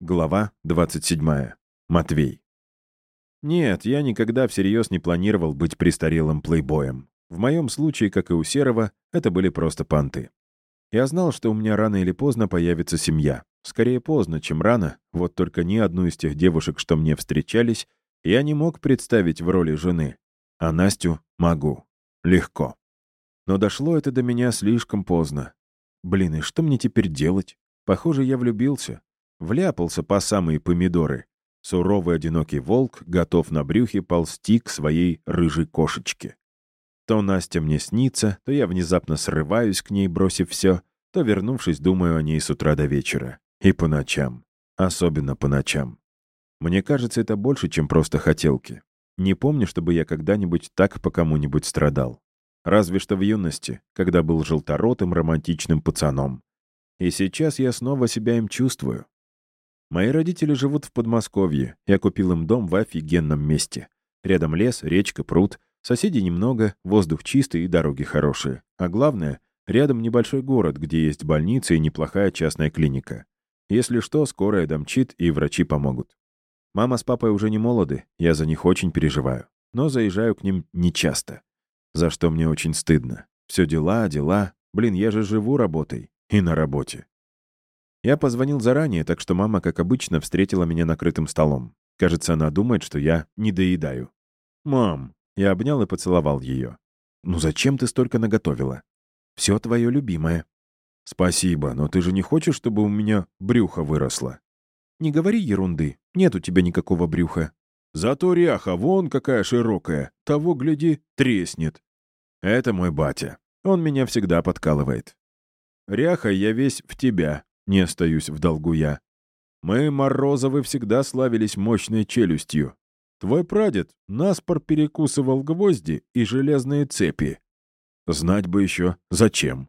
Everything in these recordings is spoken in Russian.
Глава 27. Матвей. Нет, я никогда всерьез не планировал быть престарелым плейбоем. В моем случае, как и у Серого, это были просто понты. Я знал, что у меня рано или поздно появится семья. Скорее поздно, чем рано, вот только ни одну из тех девушек, что мне встречались, я не мог представить в роли жены. А Настю могу. Легко. Но дошло это до меня слишком поздно. Блин, и что мне теперь делать? Похоже, я влюбился. Вляпался по самые помидоры. Суровый одинокий волк готов на брюхе ползти к своей рыжей кошечке. То Настя мне снится, то я внезапно срываюсь к ней, бросив все, то, вернувшись, думаю о ней с утра до вечера. И по ночам. Особенно по ночам. Мне кажется, это больше, чем просто хотелки. Не помню, чтобы я когда-нибудь так по кому-нибудь страдал. Разве что в юности, когда был желторотым романтичным пацаном. И сейчас я снова себя им чувствую. Мои родители живут в Подмосковье. Я купил им дом в офигенном месте. Рядом лес, речка, пруд. Соседей немного, воздух чистый и дороги хорошие. А главное, рядом небольшой город, где есть больница и неплохая частная клиника. Если что, скорая домчит, и врачи помогут. Мама с папой уже не молоды, я за них очень переживаю. Но заезжаю к ним нечасто. За что мне очень стыдно. Все дела, дела. Блин, я же живу работой. И на работе. Я позвонил заранее, так что мама, как обычно, встретила меня накрытым столом. Кажется, она думает, что я не доедаю. «Мам!» Я обнял и поцеловал ее. «Ну зачем ты столько наготовила?» «Все твое любимое». «Спасибо, но ты же не хочешь, чтобы у меня брюхо выросло?» «Не говори ерунды. Нет у тебя никакого брюха». «Зато ряха вон какая широкая. Того, гляди, треснет». «Это мой батя. Он меня всегда подкалывает». «Ряха я весь в тебя, не остаюсь в долгу я. Мы, Морозовы, всегда славились мощной челюстью. Твой прадед наспор перекусывал гвозди и железные цепи. Знать бы еще, зачем.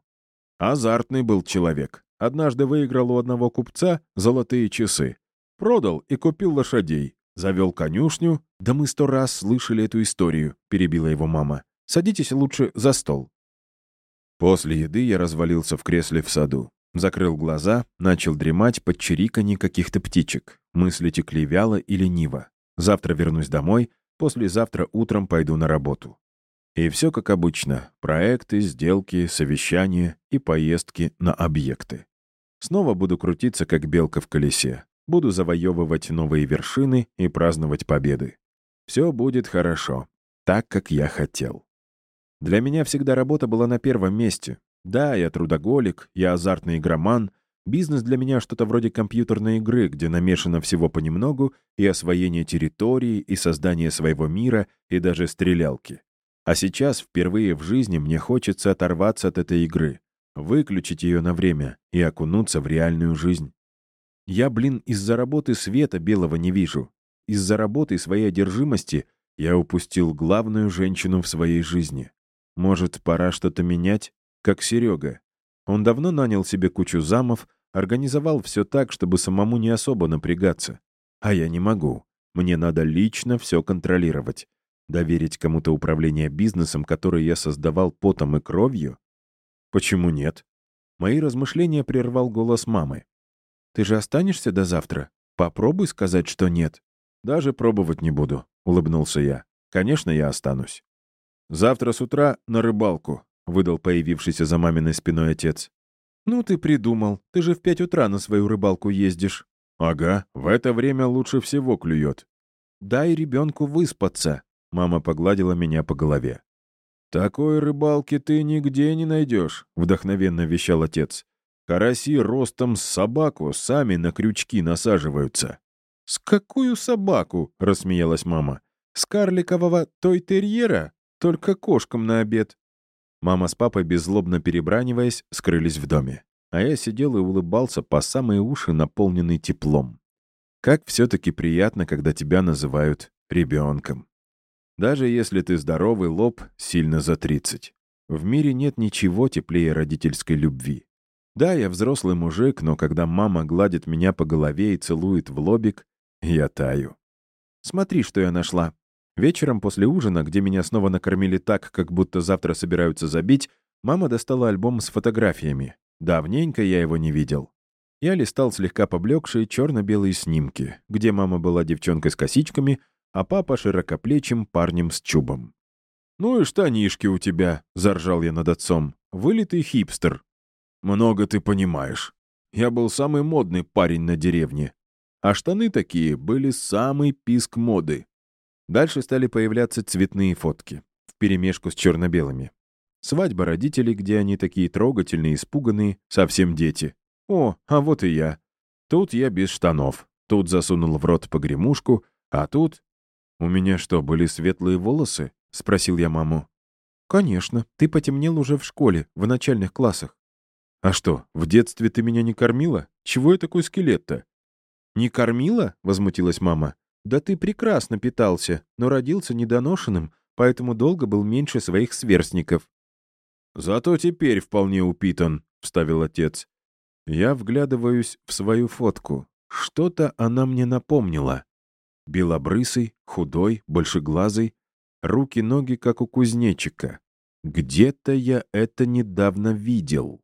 Азартный был человек. Однажды выиграл у одного купца золотые часы. Продал и купил лошадей. Завел конюшню. Да мы сто раз слышали эту историю, перебила его мама. Садитесь лучше за стол. После еды я развалился в кресле в саду. Закрыл глаза, начал дремать под чириканье каких-то птичек. Мысли текли вяло и лениво. Завтра вернусь домой, послезавтра утром пойду на работу. И все как обычно. Проекты, сделки, совещания и поездки на объекты. Снова буду крутиться, как белка в колесе. Буду завоевывать новые вершины и праздновать победы. Все будет хорошо, так, как я хотел. Для меня всегда работа была на первом месте, да, я трудоголик, я азартный игроман. Бизнес для меня что-то вроде компьютерной игры, где намешано всего понемногу, и освоение территории, и создание своего мира, и даже стрелялки. А сейчас впервые в жизни мне хочется оторваться от этой игры, выключить ее на время и окунуться в реальную жизнь. Я, блин, из-за работы света белого не вижу. Из-за работы своей одержимости я упустил главную женщину в своей жизни. Может, пора что-то менять? Как Серега. Он давно нанял себе кучу замов, организовал все так, чтобы самому не особо напрягаться. А я не могу. Мне надо лично все контролировать. Доверить кому-то управление бизнесом, который я создавал потом и кровью? Почему нет? Мои размышления прервал голос мамы. «Ты же останешься до завтра? Попробуй сказать, что нет». «Даже пробовать не буду», — улыбнулся я. «Конечно, я останусь. Завтра с утра на рыбалку. — выдал появившийся за маминой спиной отец. «Ну ты придумал. Ты же в пять утра на свою рыбалку ездишь». «Ага, в это время лучше всего клюет». «Дай ребенку выспаться», — мама погладила меня по голове. «Такой рыбалки ты нигде не найдешь», — вдохновенно вещал отец. «Караси ростом с собаку сами на крючки насаживаются». «С какую собаку?» — рассмеялась мама. «С карликового той-терьера? Только кошкам на обед». Мама с папой, беззлобно перебраниваясь, скрылись в доме. А я сидел и улыбался по самые уши, наполненный теплом. Как все-таки приятно, когда тебя называют ребенком. Даже если ты здоровый лоб сильно за 30. В мире нет ничего теплее родительской любви. Да, я взрослый мужик, но когда мама гладит меня по голове и целует в лобик, я таю. «Смотри, что я нашла», Вечером после ужина, где меня снова накормили так, как будто завтра собираются забить, мама достала альбом с фотографиями. Давненько я его не видел. Я листал слегка поблекшие черно-белые снимки, где мама была девчонкой с косичками, а папа широкоплечим парнем с чубом. «Ну и штанишки у тебя», — заржал я над отцом. «Вылитый хипстер». «Много ты понимаешь. Я был самый модный парень на деревне. А штаны такие были самый писк моды». Дальше стали появляться цветные фотки, вперемешку с черно-белыми. Свадьба родителей, где они такие трогательные, испуганные, совсем дети. О, а вот и я. Тут я без штанов. Тут засунул в рот погремушку, а тут... «У меня что, были светлые волосы?» — спросил я маму. «Конечно. Ты потемнел уже в школе, в начальных классах». «А что, в детстве ты меня не кормила? Чего я такой скелет-то?» «Не кормила?» — возмутилась мама. «Да ты прекрасно питался, но родился недоношенным, поэтому долго был меньше своих сверстников». «Зато теперь вполне упитан», — вставил отец. Я вглядываюсь в свою фотку. Что-то она мне напомнила. Белобрысый, худой, большеглазый, руки-ноги, как у кузнечика. Где-то я это недавно видел.